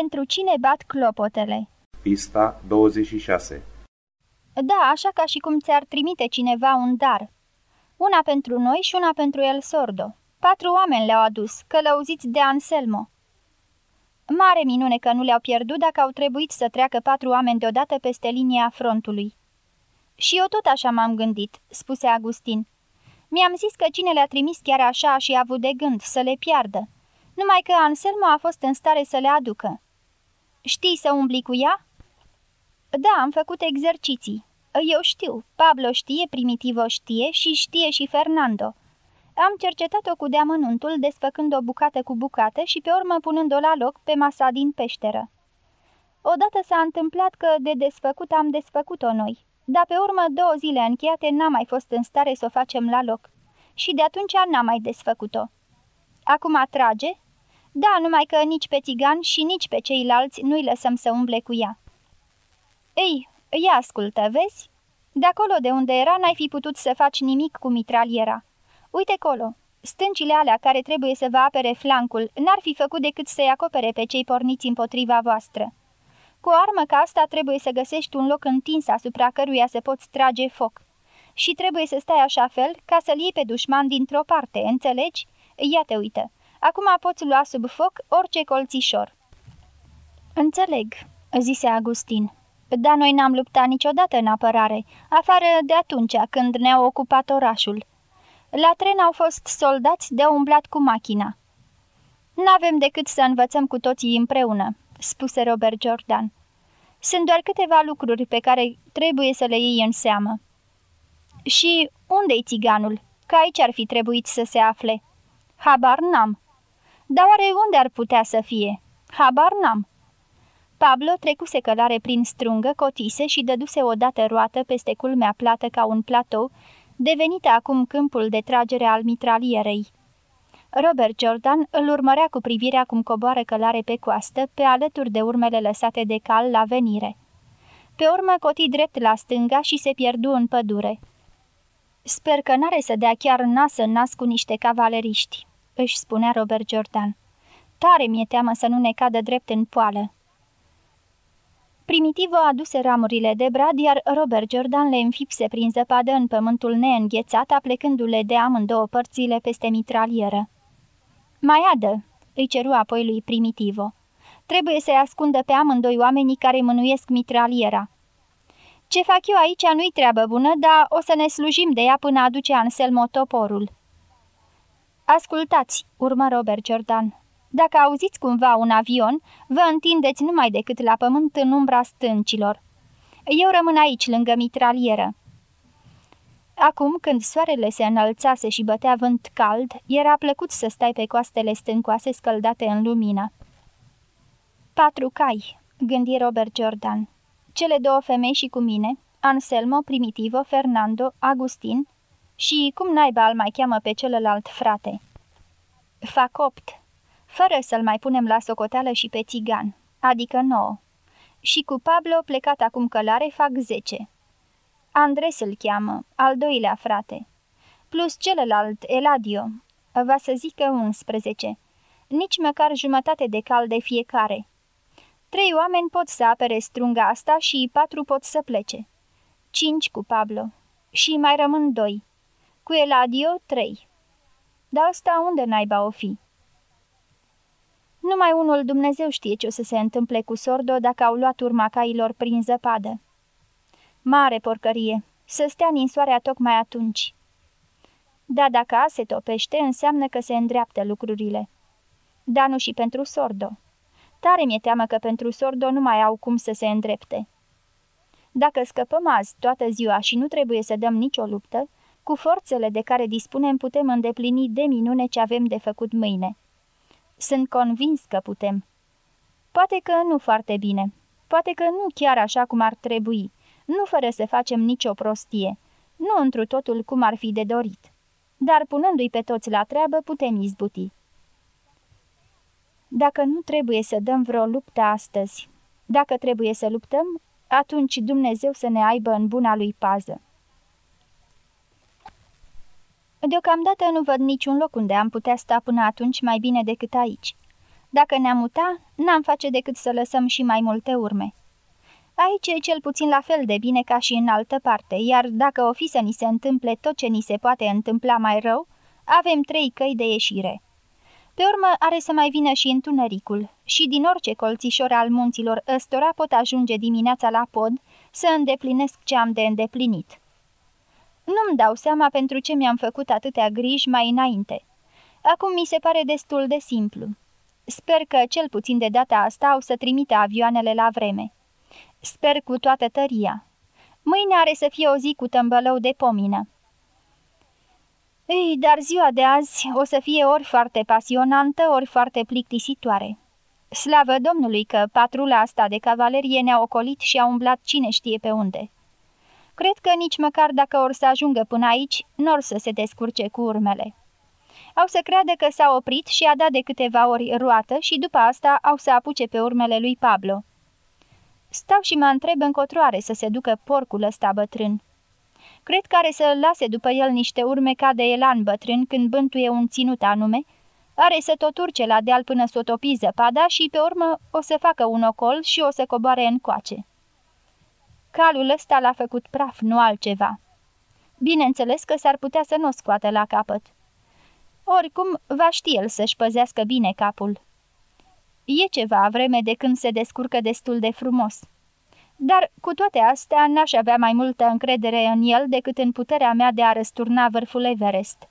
Pentru cine bat clopotele? Pista 26 Da, așa ca și cum ți-ar trimite cineva un dar. Una pentru noi și una pentru El Sordo. Patru oameni le-au adus, călăuziți de Anselmo. Mare minune că nu le-au pierdut dacă au trebuit să treacă patru oameni deodată peste linia frontului. Și eu tot așa m-am gândit, spuse Agustin. Mi-am zis că cine le-a trimis chiar așa și a avut de gând să le piardă, numai că Anselmo a fost în stare să le aducă. Știi să umbli cu ea? Da, am făcut exerciții. Eu știu, Pablo știe, Primitivo știe și știe și Fernando. Am cercetat-o cu deamănuntul, desfăcând-o bucată cu bucată și pe urmă punând-o la loc pe masa din peșteră. Odată s-a întâmplat că de desfăcut am desfăcut-o noi, dar pe urmă două zile încheiate n-am mai fost în stare să o facem la loc și de atunci n-am mai desfăcut-o. Acum atrage? Da, numai că nici pe țigan și nici pe ceilalți nu-i lăsăm să umble cu ea. Ei, ia ascultă, vezi? De acolo de unde era n-ai fi putut să faci nimic cu mitraliera. Uite colo, stâncile alea care trebuie să vă apere flancul n-ar fi făcut decât să-i acopere pe cei porniți împotriva voastră. Cu o armă ca asta trebuie să găsești un loc întins asupra căruia să poți trage foc. Și trebuie să stai așa fel ca să-l iei pe dușman dintr-o parte, înțelegi? Ia te uită. Acum poți lua sub foc orice colțișor. Înțeleg, zise Agustin. Dar noi n-am luptat niciodată în apărare, afară de atunci când ne-au ocupat orașul. La tren au fost soldați de umblat cu machina. N-avem decât să învățăm cu toții împreună, spuse Robert Jordan. Sunt doar câteva lucruri pe care trebuie să le iei în seamă. Și unde-i țiganul? Că aici ar fi trebuit să se afle. Habar n-am. Dar oare unde ar putea să fie? Habar n-am. Pablo trecuse călare prin strungă, cotise și dăduse odată roată peste culmea plată ca un platou, devenită acum câmpul de tragere al mitralierei. Robert Jordan îl urmărea cu privirea cum coboară călare pe coastă, pe alături de urmele lăsate de cal la venire. Pe urmă coti drept la stânga și se pierdu în pădure. Sper că n-are să dea chiar nas în nas cu niște cavaleriști," își spunea Robert Jordan. Tare mi-e teamă să nu ne cadă drept în poală." Primitivo aduse ramurile de brad, iar Robert Jordan le înfipse prin zăpadă în pământul neînghețat, aplecându-le de amândouă părțile peste mitralieră. Mai adă!" îi ceru apoi lui Primitivo. Trebuie să-i ascundă pe amândoi oamenii care mânuiesc mitraliera." Ce fac eu aici nu-i treabă bună, dar o să ne slujim de ea până aduce Anselmo toporul." Ascultați!" urmă Robert Jordan. Dacă auziți cumva un avion, vă întindeți numai decât la pământ în umbra stâncilor. Eu rămân aici, lângă mitralieră." Acum, când soarele se înălțase și bătea vânt cald, era plăcut să stai pe coastele stâncoase scăldate în lumină. Patru cai, gândi Robert Jordan. Cele două femei și cu mine, Anselmo, Primitivo, Fernando, Agustin și cum naiba îl mai cheamă pe celălalt frate. Fac opt, fără să-l mai punem la socoteală și pe țigan, adică nouă. Și cu Pablo, plecat acum călare, fac zece. Andres îl cheamă, al doilea frate. Plus celălalt, Eladio, va să zică 11. Nici măcar jumătate de cal de fiecare. Trei oameni pot să apere strunga asta și patru pot să plece. Cinci cu Pablo. Și mai rămân doi. Cu Eladio, trei. Dar asta unde naiba o fi? Numai unul Dumnezeu știe ce o să se întâmple cu Sordo dacă au luat urma cailor prin zăpadă. Mare porcărie, să stea ninsoarea tocmai atunci. Da, dacă a se topește, înseamnă că se îndreaptă lucrurile. Dar nu și pentru Sordo. Tare mi-e teamă că pentru Sordo nu mai au cum să se îndrepte. Dacă scăpăm azi toată ziua și nu trebuie să dăm nicio luptă, cu forțele de care dispunem putem îndeplini de minune ce avem de făcut mâine. Sunt convins că putem. Poate că nu foarte bine, poate că nu chiar așa cum ar trebui, nu fără să facem nicio prostie, nu întru totul cum ar fi de dorit. Dar punându-i pe toți la treabă, putem izbuti. Dacă nu trebuie să dăm vreo luptă astăzi, dacă trebuie să luptăm, atunci Dumnezeu să ne aibă în buna lui pază. Deocamdată nu văd niciun loc unde am putea sta până atunci mai bine decât aici. Dacă ne-am muta, n-am face decât să lăsăm și mai multe urme. Aici e cel puțin la fel de bine ca și în altă parte, iar dacă o fi să ni se întâmple tot ce ni se poate întâmpla mai rău, avem trei căi de ieșire. Pe urmă are să mai vină și întunericul și din orice colțișor al munților ăstora pot ajunge dimineața la pod să îndeplinesc ce am de îndeplinit. Nu-mi dau seama pentru ce mi-am făcut atâtea griji mai înainte. Acum mi se pare destul de simplu. Sper că, cel puțin de data asta, au să trimite avioanele la vreme. Sper cu toată tăria. Mâine are să fie o zi cu tămbălău de pomină. Ei, dar ziua de azi o să fie ori foarte pasionantă, ori foarte plictisitoare. Slavă Domnului că patrula asta de cavalerie ne-a ocolit și a umblat cine știe pe unde. Cred că nici măcar dacă or să ajungă până aici, n-or să se descurce cu urmele. Au să creadă că s-a oprit și a dat de câteva ori roată și după asta au să apuce pe urmele lui Pablo. Stau și mă întreb încotro are să se ducă porcul ăsta bătrân. Cred că are să lase după el niște urme ca de elan bătrân când bântuie un ținut anume, are să tot urce la deal până să o topi zăpada și pe urmă o să facă un ocol și o să coboare în coace. Calul ăsta l-a făcut praf, nu altceva. Bineînțeles că s-ar putea să nu o scoată la capăt. Oricum, va ști el să-și păzească bine capul. E ceva vreme de când se descurcă destul de frumos. Dar, cu toate astea, n-aș avea mai multă încredere în el decât în puterea mea de a răsturna vârful Everest.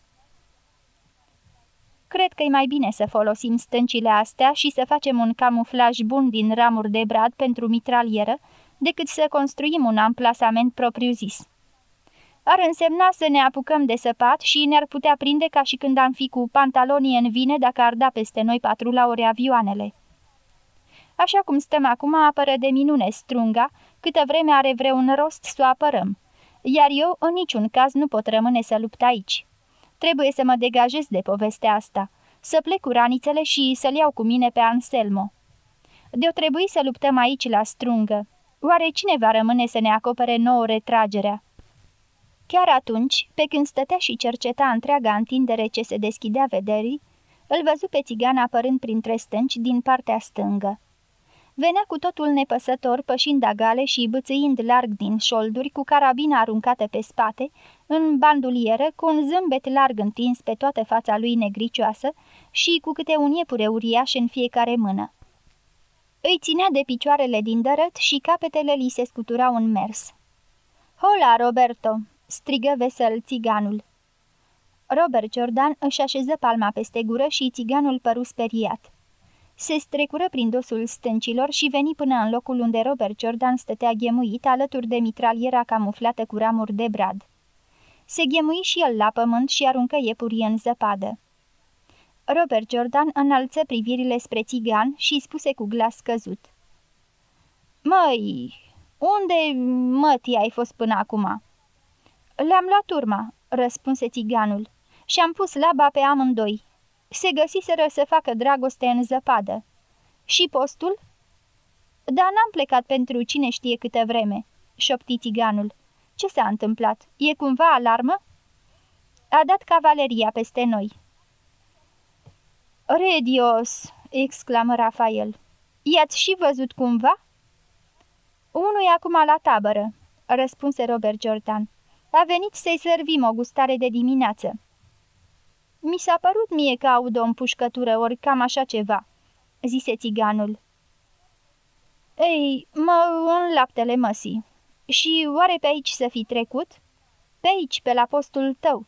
Cred că e mai bine să folosim stâncile astea și să facem un camuflaj bun din ramuri de brad pentru mitralieră, decât să construim un amplasament propriu-zis. Ar însemna să ne apucăm de săpat și ne-ar putea prinde ca și când am fi cu pantalonii în vine dacă ar da peste noi patrula ori avioanele. Așa cum stăm acum, apără de minune strunga, câtă vreme are vreun rost să o apărăm, iar eu în niciun caz nu pot rămâne să lupt aici. Trebuie să mă degajez de povestea asta, să plec cu ranițele și să-l iau cu mine pe Anselmo. De-o trebuie să luptăm aici la strungă. Oare cine va rămâne să ne acopere nouă retragerea? Chiar atunci, pe când stătea și cerceta întreaga întindere ce se deschidea vederii, îl văzu pe țigan apărând printre stânci din partea stângă. Venea cu totul nepăsător, pășind agale și bățâind larg din șolduri, cu carabina aruncată pe spate, în bandulieră, cu un zâmbet larg întins pe toată fața lui negricioasă și cu câte un iepure uriaș în fiecare mână. Îi ținea de picioarele din dărăt și capetele li se scuturau în mers. Hola, Roberto!" strigă vesel țiganul. Robert Jordan își așeză palma peste gură și țiganul păru speriat. Se strecură prin dosul stâncilor și veni până în locul unde Robert Jordan stătea ghemuit alături de mitraliera camuflată cu ramuri de brad. Se ghemui și el la pământ și aruncă iepurii în zăpadă. Robert Jordan înălță privirile spre țigan și spuse cu glas căzut. Măi, unde mătii ai fost până acum?" Le-am luat urma," răspunse țiganul, și am pus laba pe amândoi. Se găsiseră să facă dragoste în zăpadă. Și postul?" Da, n-am plecat pentru cine știe câte vreme," șopti țiganul. Ce s-a întâmplat? E cumva alarmă?" A dat cavaleria peste noi." Redios!" exclamă Rafael. I-ați și văzut cumva?" Unul e acum la tabără," răspunse Robert Jordan. A venit să-i servim o gustare de dimineață." Mi s-a părut mie că aud o împușcătură, ori cam așa ceva," zise țiganul. Ei, mă în laptele măsii. Și oare pe aici să fi trecut?" Pe aici, pe la postul tău."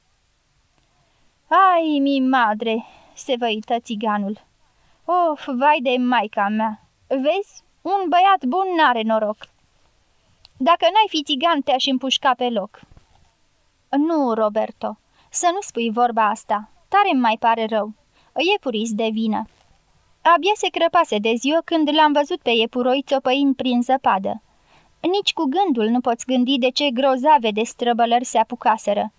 Ai, mi madre!" Se văită țiganul. Of, vai de maica mea! Vezi, un băiat bun n-are noroc. Dacă n-ai fi țigan, te-aș împușca pe loc." Nu, Roberto, să nu spui vorba asta. Tare mai pare rău. Iepuris de vină." Abia se crăpase de ziua când l-am văzut pe iepuroi țopăind prin zăpadă. Nici cu gândul nu poți gândi de ce grozave de străbălări se apucaseră.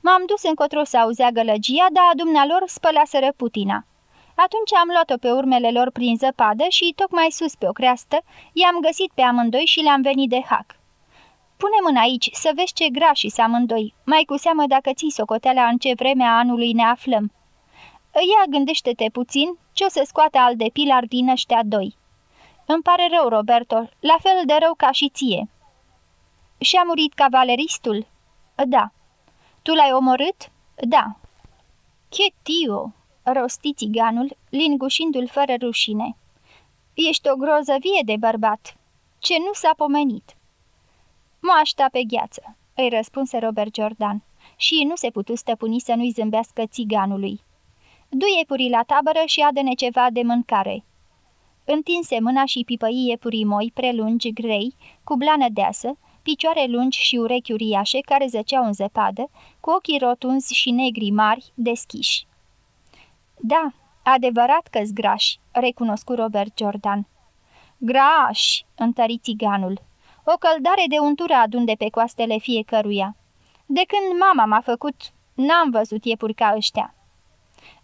M-am dus încotro să auzea gălăgia, dar dumnealor spălaseră putina. Atunci am luat-o pe urmele lor prin zăpadă și, tocmai sus pe o creastă, i-am găsit pe amândoi și le-am venit de hac. Pune mâna aici să vezi ce grași s amândoi, mai cu seamă dacă ții socoteala în ce vreme a anului ne aflăm. Ia gândește-te puțin ce o să scoată al de pilar din ăștia doi. Îmi pare rău, Roberto, la fel de rău ca și ție. Și-a murit cavaleristul? Da. Tu l-ai omorât? Da. Che tio, rosti țiganul, lingușindu-l fără rușine. Ești o groză vie de bărbat. Ce nu s-a pomenit. Moașta pe gheață, îi răspunse Robert Jordan și nu se putu stăpâni să nu-i zâmbească țiganului. Du purii la tabără și adă-ne ceva de mâncare. Întinse mâna și pipăi iepurii moi prelungi, grei, cu blană deasă, picioare lungi și urechi uriașe care zăceau în zăpadă, cu ochii rotunzi și negri mari, deschiși. Da, adevărat că-s grași, recunoscu Robert Jordan. Grași, întări țiganul. O căldare de untură adun de pe coastele fiecăruia. De când mama m-a făcut, n-am văzut iepuri ca ăștia.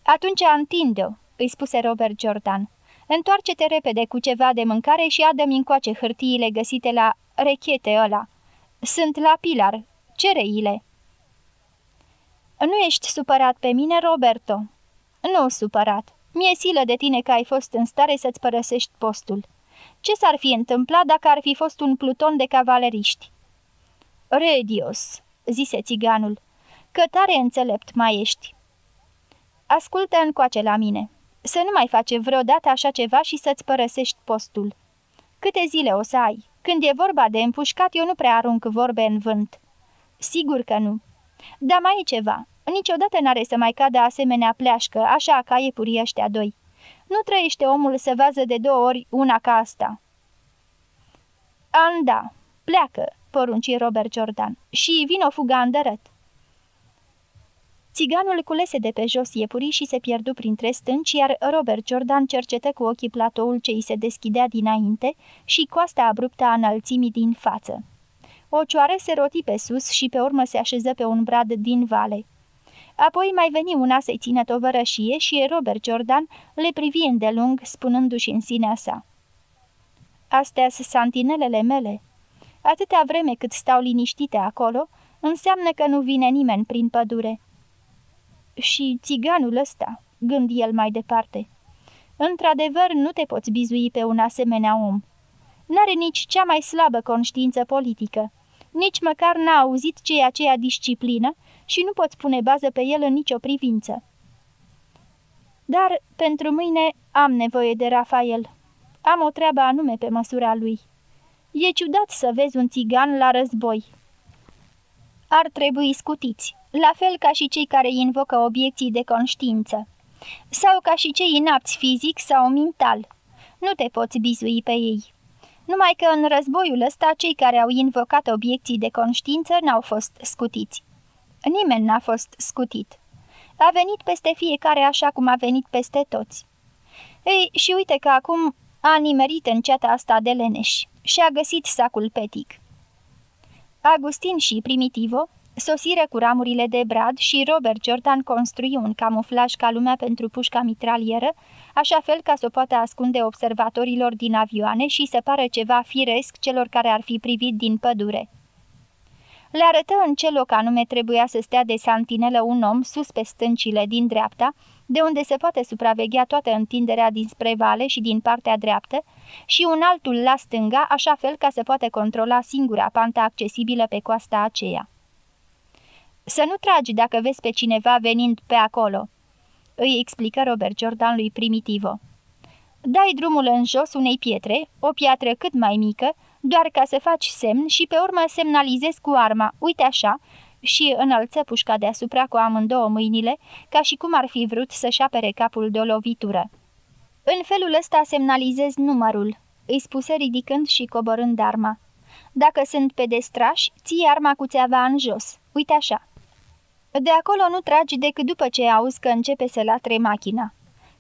Atunci întinde-o, îi spuse Robert Jordan. Întoarce-te repede cu ceva de mâncare și adă-mi încoace hârtiile găsite la rechete ăla. Sunt la pilar. Cere-ile. Nu ești supărat pe mine, Roberto? Nu supărat. Mie silă de tine că ai fost în stare să-ți părăsești postul. Ce s-ar fi întâmplat dacă ar fi fost un pluton de cavaleriști? Redios, zise țiganul, că tare înțelept mai ești. Ascultă încoace la mine. Să nu mai face vreodată așa ceva și să-ți părăsești postul. Câte zile o să ai? Când e vorba de împușcat, eu nu prea arunc vorbe în vânt. Sigur că nu. Dar mai e ceva. Niciodată n-are să mai cadă asemenea pleașcă, așa ca iepurii ăștia doi. Nu trăiește omul să vază de două ori una ca asta. Anda, pleacă, porunci Robert Jordan, și vin o fuga îndărăt. Țiganul culese de pe jos iepurii și se pierdu printre stânci, iar Robert Jordan cercetă cu ochii platoul ce îi se deschidea dinainte și coasta abruptă a înălțimii din față. O cioară se roti pe sus și pe urmă se așeză pe un brad din vale. Apoi mai veni una să-i țină tovărășie și Robert Jordan le privi îndelung, spunându-și în sinea sa. Astea sunt santinelele mele. Atâta vreme cât stau liniștite acolo, înseamnă că nu vine nimeni prin pădure. Și țiganul ăsta, gândi el mai departe. Într-adevăr, nu te poți bizui pe un asemenea om. N-are nici cea mai slabă conștiință politică. Nici măcar n-a auzit ce e aceea disciplină și nu poți pune bază pe el în nicio privință. Dar pentru mâine am nevoie de Rafael. Am o treabă anume pe măsura lui. E ciudat să vezi un țigan la război. Ar trebui scutiți, la fel ca și cei care invocă obiecții de conștiință. Sau ca și cei inapți fizic sau mental. Nu te poți bizui pe ei. Numai că în războiul ăsta cei care au invocat obiecții de conștiință n-au fost scutiți. Nimeni n-a fost scutit. A venit peste fiecare așa cum a venit peste toți. Ei, și uite că acum a nimerit în ceata asta de leneși și a găsit sacul petic. Agustin și Primitivo sosiră cu ramurile de brad și Robert Jordan construi un camuflaj ca lumea pentru pușca mitralieră, așa fel ca să o poată ascunde observatorilor din avioane și să pară ceva firesc celor care ar fi privit din pădure. Le arătă în ce loc anume trebuia să stea de santinelă un om sus pe stâncile din dreapta, de unde se poate supraveghea toată întinderea dinspre vale și din partea dreaptă, și un altul la stânga, așa fel ca să poate controla singura pantă accesibilă pe coasta aceea. Să nu tragi dacă vezi pe cineva venind pe acolo," îi explică Robert Jordan lui Primitivo. Dai drumul în jos unei pietre, o piatră cât mai mică, doar ca să faci semn și pe urmă semnalizezi cu arma, uite așa, și înălță pușca deasupra cu amândouă mâinile, ca și cum ar fi vrut să-și apere capul de o lovitură. În felul ăsta semnalizezi numărul, îi spuse ridicând și coborând arma. Dacă sunt pedestrași, ții arma cu țeava în jos, uite așa. De acolo nu tragi decât după ce auzi că începe să latre machina.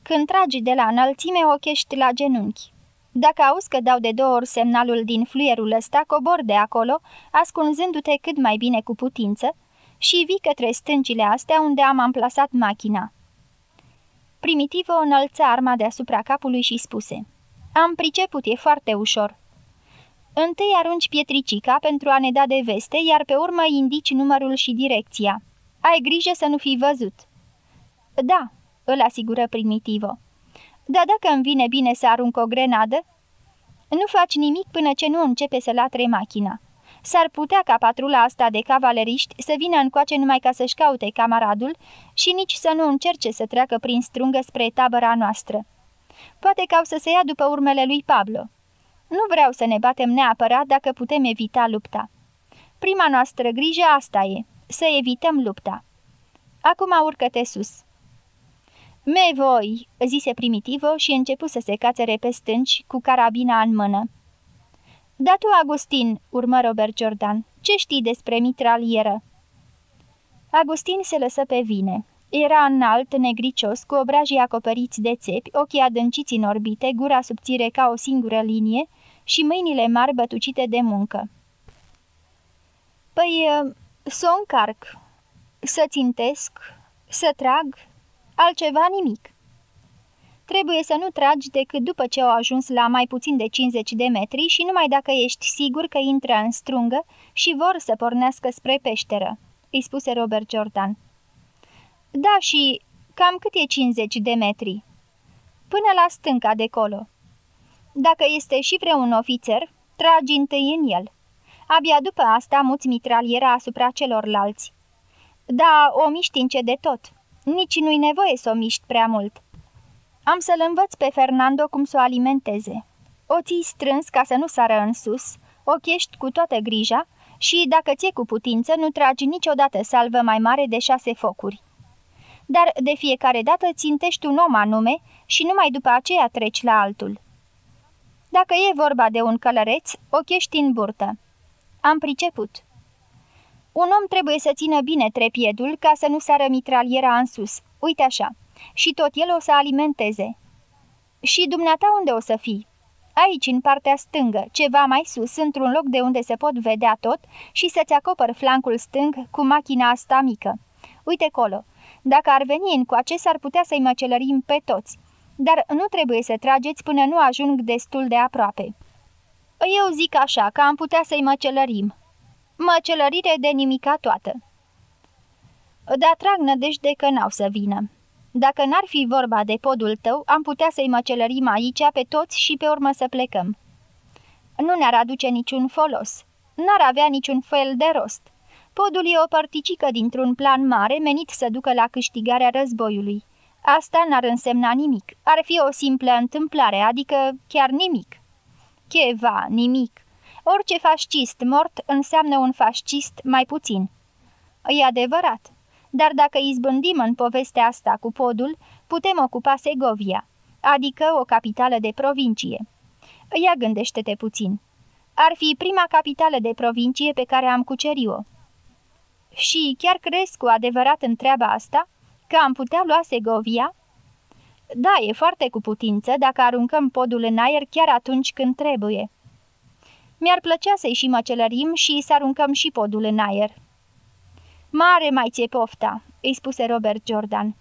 Când tragi de la înălțime, ochești la genunchi. Dacă auzi că dau de două ori semnalul din fluierul ăsta, cobor de acolo, ascunzându-te cât mai bine cu putință, și vii către stâncile astea unde am amplasat machina. Primitiv o înălță arma deasupra capului și spuse Am priceput, e foarte ușor. Întâi arunci pietricica pentru a ne da de veste, iar pe urmă indici numărul și direcția. Ai grijă să nu fii văzut." Da," îl asigură Primitivo. Dar dacă îmi vine bine să arunc o grenadă, nu faci nimic până ce nu începe să latre machina. S-ar putea ca patrula asta de cavaleriști să vină încoace numai ca să-și caute camaradul și nici să nu încerce să treacă prin strungă spre tabăra noastră. Poate că au să se ia după urmele lui Pablo. Nu vreau să ne batem neapărat dacă putem evita lupta. Prima noastră grijă asta e, să evităm lupta. Acum urcă-te sus. Me voi, zise Primitivo și începu să se cațere pe stânci cu carabina în mână. Da tu, Agustin, urmă Robert Jordan, ce știi despre mitralieră? Agustin se lăsă pe vine. Era înalt, negricios, cu obrajii acoperiți de țepi, ochii adânciți în orbite, gura subțire ca o singură linie și mâinile mari bătucite de muncă. Păi, să o încarc, să țintesc, să trag, altceva nimic. Trebuie să nu tragi decât după ce au ajuns la mai puțin de 50 de metri și numai dacă ești sigur că intră în strungă și vor să pornească spre peșteră, îi spuse Robert Jordan. Da, și cam cât e 50 de metri? Până la stânca de colo. Dacă este și vreun ofițer, tragi întâi în el. Abia după asta muți mitraliera asupra celorlalți. Da, o miști încet de tot. Nici nu-i nevoie să o miști prea mult. Am să-l învăț pe Fernando cum să o alimenteze. O ții strâns ca să nu sară în sus, o chești cu toată grija și, dacă ți-e cu putință, nu tragi niciodată salvă mai mare de șase focuri. Dar de fiecare dată țintești un om anume și numai după aceea treci la altul. Dacă e vorba de un călăreț, o chești în burtă. Am priceput. Un om trebuie să țină bine trepiedul ca să nu sară mitraliera în sus. Uite așa și tot el o să alimenteze. Și dumneata unde o să fii? Aici, în partea stângă, ceva mai sus, într-un loc de unde se pot vedea tot și să-ți acopăr flancul stâng cu machina asta mică. Uite colo, dacă ar veni încoace, s-ar putea să-i măcelărim pe toți, dar nu trebuie să trageți până nu ajung destul de aproape. Eu zic așa, că am putea să-i măcelărim. Măcelărire de nimica toată. Dar trag nădejde că n-au să vină. Dacă n-ar fi vorba de podul tău, am putea să-i măcelărim aici pe toți și pe urmă să plecăm. Nu ne-ar aduce niciun folos. N-ar avea niciun fel de rost. Podul e o particică dintr-un plan mare menit să ducă la câștigarea războiului. Asta n-ar însemna nimic. Ar fi o simplă întâmplare, adică chiar nimic. Cheva, nimic. Orice fascist mort înseamnă un fascist mai puțin. E adevărat dar dacă izbândim în povestea asta cu podul, putem ocupa Segovia, adică o capitală de provincie. Ia gândește-te puțin. Ar fi prima capitală de provincie pe care am cucerit-o. Și chiar crezi cu adevărat în treaba asta? Că am putea lua Segovia? Da, e foarte cu putință dacă aruncăm podul în aer chiar atunci când trebuie. Mi-ar plăcea să-i și măcelărim și să aruncăm și podul în aer. Mare mai ție pofta!" îi spuse Robert Jordan.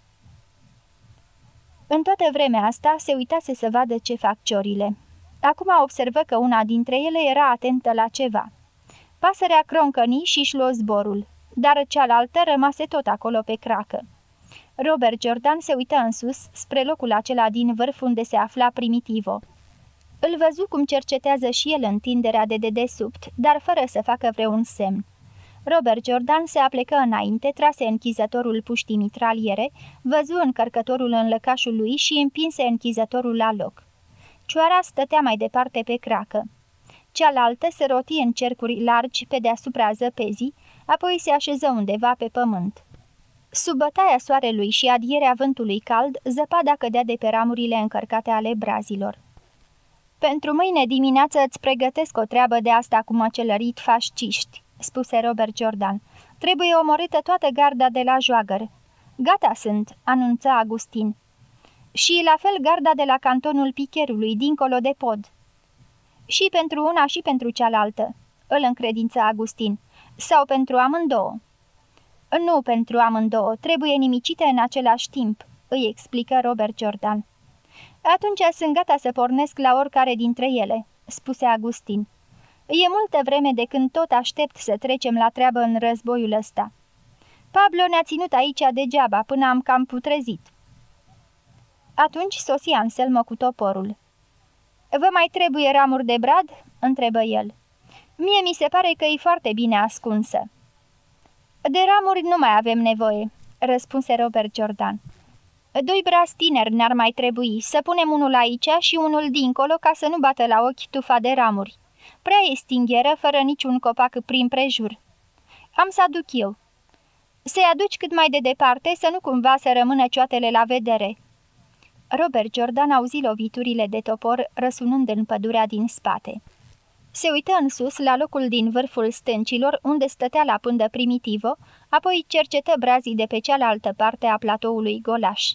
În toată vremea asta se uitase să vadă ce fac ciorile. Acum observă că una dintre ele era atentă la ceva. Pasărea croncăni și-și luă zborul, dar cealaltă rămase tot acolo pe cracă. Robert Jordan se uită în sus, spre locul acela din vârf unde se afla Primitivo. Îl văzu cum cercetează și el întinderea de dedesubt, dar fără să facă vreun semn. Robert Jordan se aplecă înainte, trase închizătorul puștii mitraliere, văzu încărcătorul în lăcașul lui și împinse închizătorul la loc. Cioara stătea mai departe pe cracă. Cealaltă se roti în cercuri largi pe deasupra zăpezii, apoi se așeză undeva pe pământ. Sub bătaia soarelui și adierea vântului cald, zăpada cădea de pe ramurile încărcate ale brazilor. Pentru mâine dimineață îți pregătesc o treabă de asta cu măcelărit fasciști spuse Robert Jordan. Trebuie omorâtă toată garda de la joagăr. Gata sunt, anunță Agustin. Și la fel garda de la cantonul Picherului, dincolo de pod. Și pentru una și pentru cealaltă, îl încredință Agustin. Sau pentru amândouă. Nu pentru amândouă, trebuie nimicite în același timp, îi explică Robert Jordan. Atunci sunt gata să pornesc la oricare dintre ele, spuse Agustin. E multă vreme de când tot aștept să trecem la treabă în războiul ăsta. Pablo ne-a ținut aici degeaba până am cam putrezit. Atunci sosi Anselmo cu toporul. Vă mai trebuie ramuri de brad?" întrebă el. Mie mi se pare că e foarte bine ascunsă." De ramuri nu mai avem nevoie," răspunse Robert Jordan. Doi brazi tineri ne-ar mai trebui, să punem unul aici și unul dincolo ca să nu bată la ochi tufa de ramuri. Prea e stingheră, fără niciun copac prin prejur. Am să aduc eu. Să-i aduci cât mai de departe, să nu cumva să rămână cioatele la vedere." Robert Jordan auzi loviturile de topor răsunând în pădurea din spate. Se uită în sus, la locul din vârful stâncilor, unde stătea la pândă primitivă, apoi cercetă brazii de pe cealaltă parte a platoului Golaș.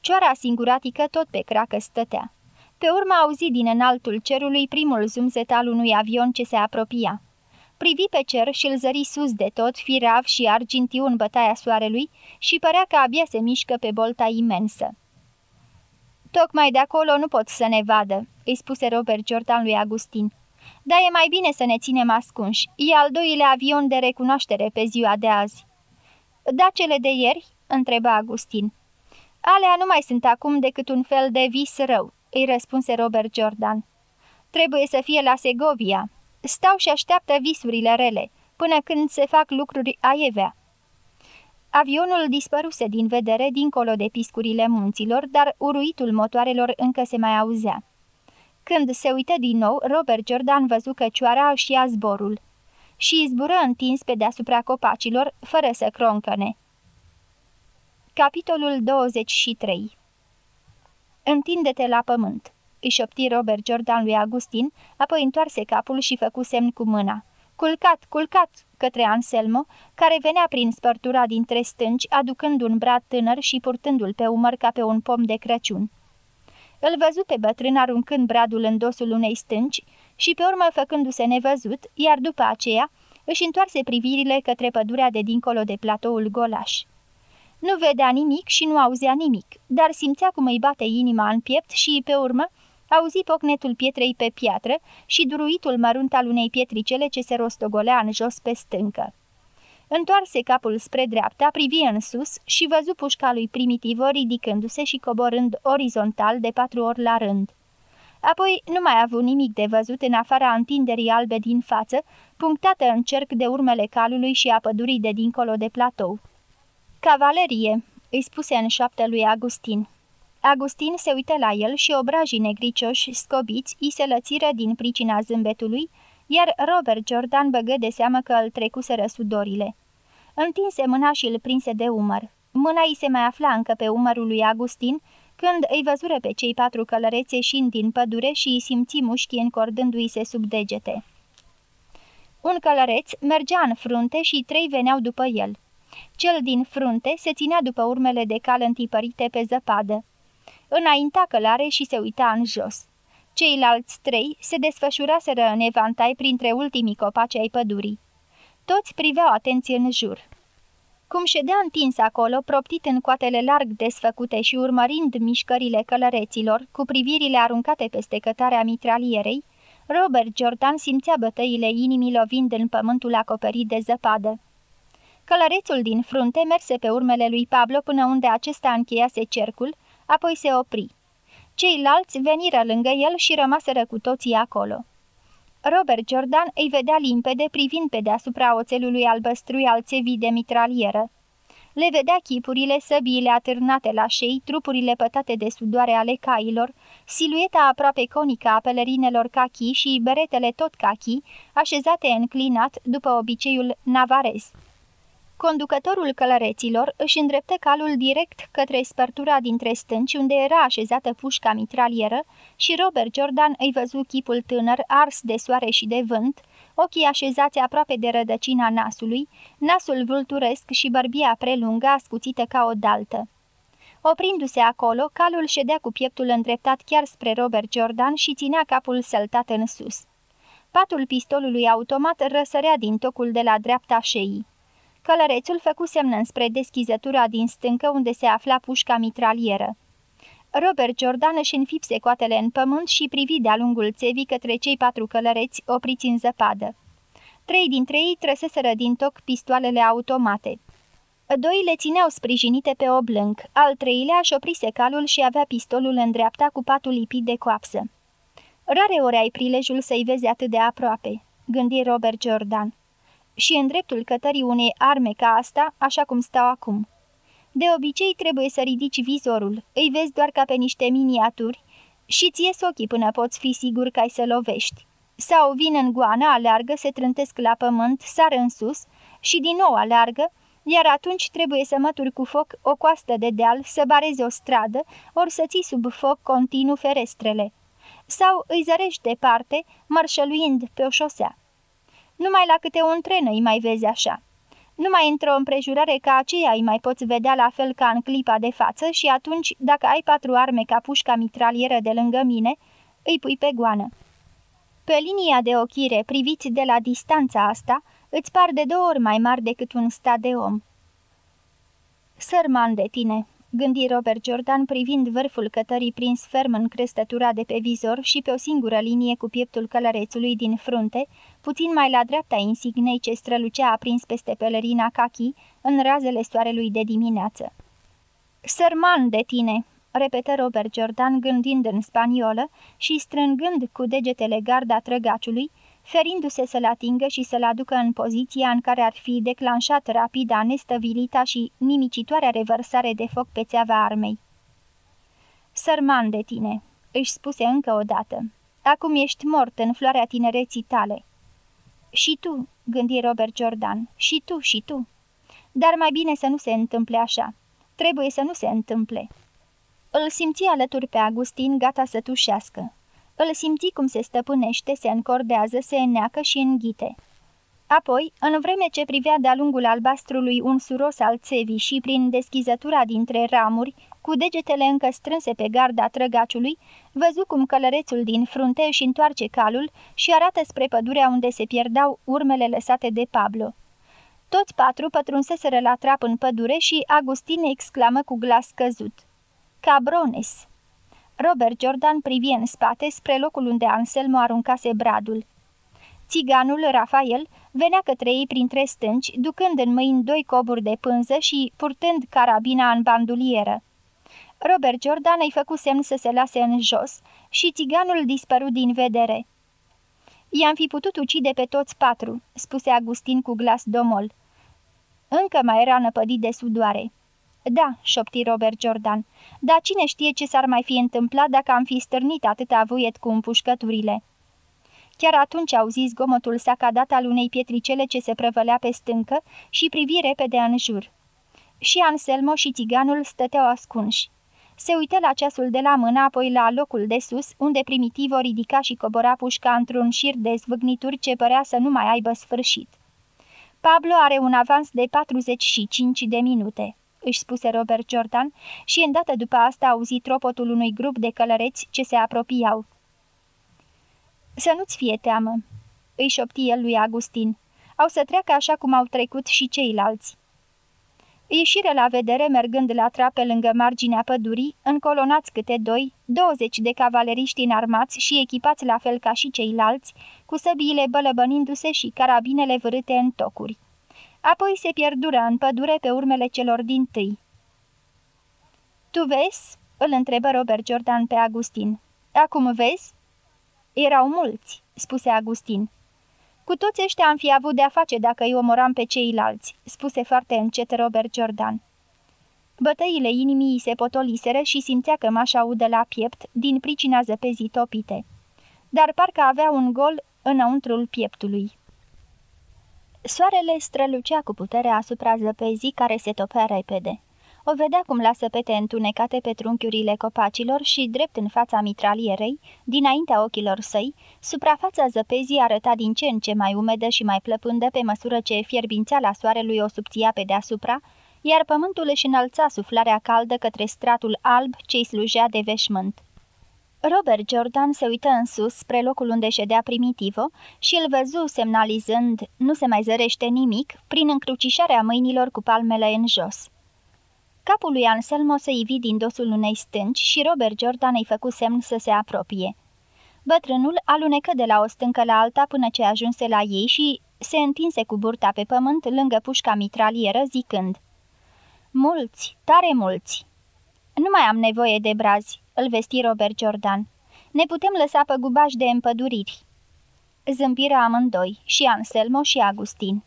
Cioara singuratică tot pe cracă stătea. Pe urmă auzi din înaltul cerului primul zumzet al unui avion ce se apropia. Privi pe cer și îl zări sus de tot, firav și argintiu în bătaia soarelui și părea că abia se mișcă pe bolta imensă. Tocmai de acolo nu pot să ne vadă," îi spuse Robert Jordan lui Agustin. Dar e mai bine să ne ținem ascunși. E al doilea avion de recunoaștere pe ziua de azi." Da cele de ieri?" întreba Agustin. Alea nu mai sunt acum decât un fel de vis rău," îi răspunse Robert Jordan. Trebuie să fie la Segovia. Stau și așteaptă visurile rele, până când se fac lucruri aievea." Avionul dispăruse din vedere dincolo de piscurile munților, dar uruitul motoarelor încă se mai auzea. Când se uită din nou, Robert Jordan văzu că cioara își ia zborul și zbură întins pe deasupra copacilor, fără să croncăne. Capitolul 23 Întinde-te la pământ, își șopti Robert Jordan lui Agustin, apoi întoarse capul și făcu semn cu mâna. Culcat, culcat!" către Anselmo, care venea prin spărtura dintre stânci, aducând un brad tânăr și purtându-l pe umăr ca pe un pom de Crăciun. Îl văzu pe bătrân aruncând bradul în dosul unei stânci și pe urmă făcându-se nevăzut, iar după aceea își întoarse privirile către pădurea de dincolo de platoul Golaș. Nu vedea nimic și nu auzea nimic, dar simțea cum îi bate inima în piept și, pe urmă, auzi pocnetul pietrei pe piatră și duruitul mărunt al unei pietricele ce se rostogolea în jos pe stâncă. Întoarse capul spre dreapta, privi în sus și văzu pușca lui primitivă ridicându-se și coborând orizontal de patru ori la rând. Apoi nu mai a avut nimic de văzut în afara întinderii albe din față, punctată în cerc de urmele calului și a pădurii de dincolo de platou. Cavalerie, îi spuse în șoaptă lui Agustin. Agustin se uită la el și obrajii negricioși scobiți îi se lățiră din pricina zâmbetului, iar Robert Jordan băgă de seamă că îl trecuseră sudorile. Întinse mâna și îl prinse de umăr. Mâna îi se mai afla încă pe umărul lui Agustin, când îi văzură pe cei patru călăreți ieșind din pădure și îi simți mușchii încordându-i se sub degete. Un călăreț mergea în frunte și trei veneau după el. Cel din frunte se ținea după urmele de cal întipărite pe zăpadă. Înainta călare și se uita în jos. Ceilalți trei se desfășuraseră în evantai printre ultimii copaci ai pădurii. Toți priveau atenție în jur. Cum ședea întins acolo, proptit în coatele larg desfăcute și urmărind mișcările călăreților, cu privirile aruncate peste cătarea mitralierei, Robert Jordan simțea bătăile inimii lovind în pământul acoperit de zăpadă. Călărețul din frunte merse pe urmele lui Pablo până unde acesta încheiase cercul, apoi se opri. Ceilalți veniră lângă el și rămaseră cu toții acolo. Robert Jordan îi vedea limpede privind pe deasupra oțelului albăstrui al țevii de mitralieră. Le vedea chipurile, săbiile atârnate la șei, trupurile pătate de sudoare ale cailor, silueta aproape conică a pelerinelor cachi și beretele tot cachi, așezate înclinat după obiceiul navarez. Conducătorul călăreților își îndreptă calul direct către spărtura dintre stânci unde era așezată pușca mitralieră și Robert Jordan îi văzu chipul tânăr, ars de soare și de vânt, ochii așezați aproape de rădăcina nasului, nasul vulturesc și bărbia prelungă ascuțită ca o daltă. Oprindu-se acolo, calul ședea cu pieptul îndreptat chiar spre Robert Jordan și ținea capul săltat în sus. Patul pistolului automat răsărea din tocul de la dreapta șeii. Călărețul făcu semn spre deschizătura din stâncă unde se afla pușca mitralieră. Robert Jordan își înfipse coatele în pământ și privi de-a lungul țevii către cei patru călăreți opriți în zăpadă. Trei dintre ei trăseseră din toc pistoalele automate. Doi le țineau sprijinite pe oblânc, al treilea își oprise calul și avea pistolul în dreapta cu patul lipit de coapsă. Rare ori ai prilejul să-i vezi atât de aproape, gândi Robert Jordan. Și în dreptul cătării unei arme ca asta, așa cum stau acum. De obicei trebuie să ridici vizorul, îi vezi doar ca pe niște miniaturi și ție ochii până poți fi sigur că ai să lovești. Sau vin în goană, aleargă, se trântesc la pământ, sar în sus și din nou aleargă, iar atunci trebuie să mături cu foc o coastă de deal, să barezi o stradă, ori să ții sub foc continuu ferestrele. Sau îi zărești departe, mărșăluind pe o șosea. Numai la câte un tren îi mai vezi așa. Numai într-o împrejurare ca aceea îi mai poți vedea la fel ca în clipa de față și atunci, dacă ai patru arme ca pușca mitralieră de lângă mine, îi pui pe goană. Pe linia de ochire, priviți de la distanța asta, îți par de două ori mai mari decât un stat de om. Sărman de tine, gândi Robert Jordan privind vârful cătării prins ferm în crestătura de pe vizor și pe o singură linie cu pieptul călărețului din frunte, puțin mai la dreapta insignei ce strălucea aprins peste pelerina cachi în razele soarelui de dimineață. Sărman de tine!" repetă Robert Jordan gândind în spaniolă și strângând cu degetele garda trăgaciului, ferindu-se să-l atingă și să-l aducă în poziția în care ar fi declanșat rapida nestăvilita și nimicitoarea revărsare de foc pe țeava armei. Sărman de tine!" își spuse încă o dată. Acum ești mort în floarea tinereții tale." Și tu," gândi Robert Jordan, și tu, și tu." Dar mai bine să nu se întâmple așa. Trebuie să nu se întâmple." Îl simți alături pe Agustin, gata să tușească. Îl simți cum se stăpânește, se încordează, se înneacă și înghite. Apoi, în vreme ce privea de-a lungul albastrului un suros al țevii și prin deschizătura dintre ramuri, cu degetele încă strânse pe garda trăgaciului, văzu cum călărețul din frunte își întoarce calul și arată spre pădurea unde se pierdau urmele lăsate de Pablo. Toți patru pătrunseseră la trap în pădure și Agustin exclamă cu glas căzut. Cabrones! Robert Jordan privi în spate spre locul unde Anselmo aruncase bradul. Țiganul Rafael venea către ei printre stânci, ducând în mâini doi coburi de pânză și purtând carabina în bandulieră. Robert Jordan îi făcu semn să se lase în jos și țiganul dispăru din vedere. I-am fi putut ucide pe toți patru," spuse Agustin cu glas domol. Încă mai era năpădit de sudoare. Da," șopti Robert Jordan, dar cine știe ce s-ar mai fi întâmplat dacă am fi stârnit atâta vuiet cu împușcăturile?" Chiar atunci auzi zgomotul sacadat al unei pietricele ce se prăvălea pe stâncă și privi repede în jur. Și Anselmo și țiganul stăteau ascunși. Se uită la ceasul de la mână, apoi la locul de sus, unde primitiv o ridica și cobora pușca într-un șir de zvâgnituri ce părea să nu mai aibă sfârșit. Pablo are un avans de 45 de minute își spuse Robert Jordan și îndată după asta auzi tropotul unui grup de călăreți ce se apropiau. Să nu-ți fie teamă," îi șopti el lui Agustin. Au să treacă așa cum au trecut și ceilalți." Ieșire la vedere, mergând la trape lângă marginea pădurii, încolonați câte doi, 20 de cavaleriști înarmați și echipați la fel ca și ceilalți, cu săbiile bălăbănindu-se și carabinele vârâte în tocuri. Apoi se pierdură în pădure pe urmele celor din tâi. Tu vezi?" îl întrebă Robert Jordan pe Agustin. Acum vezi?" Erau mulți," spuse Agustin. Cu toți ăștia am fi avut de-a face dacă îi omoram pe ceilalți," spuse foarte încet Robert Jordan. Bătăile inimii se potoliseră și simțea că mașa udă la piept din pricina zăpezii topite. Dar parcă avea un gol înăuntrul pieptului. Soarele strălucea cu putere asupra zăpezii care se topea repede. O vedea cum lasă pete întunecate pe trunchiurile copacilor și, drept în fața mitralierei, dinaintea ochilor săi, suprafața zăpezii arăta din ce în ce mai umedă și mai plăpândă pe măsură ce la soarelui o subția pe deasupra, iar pământul își înălța suflarea caldă către stratul alb ce-i slujea de veșmânt. Robert Jordan se uită în sus spre locul unde ședea Primitivo și îl văzu semnalizând nu se mai zărește nimic prin încrucișarea mâinilor cu palmele în jos. Capul lui Anselmo se ivi din dosul unei stânci și Robert Jordan îi făcu semn să se apropie. Bătrânul alunecă de la o stâncă la alta până ce ajunse la ei și se întinse cu burta pe pământ lângă pușca mitralieră zicând Mulți, tare mulți. Nu mai am nevoie de brazi, îl vesti Robert Jordan. Ne putem lăsa pe gubaș de împăduriri. Zâmbiră amândoi, și Anselmo și Agustin.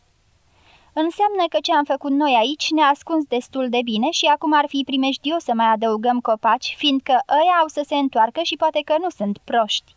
Înseamnă că ce am făcut noi aici ne-a ascuns destul de bine și acum ar fi primejdios să mai adăugăm copaci, fiindcă ăia au să se întoarcă și poate că nu sunt proști.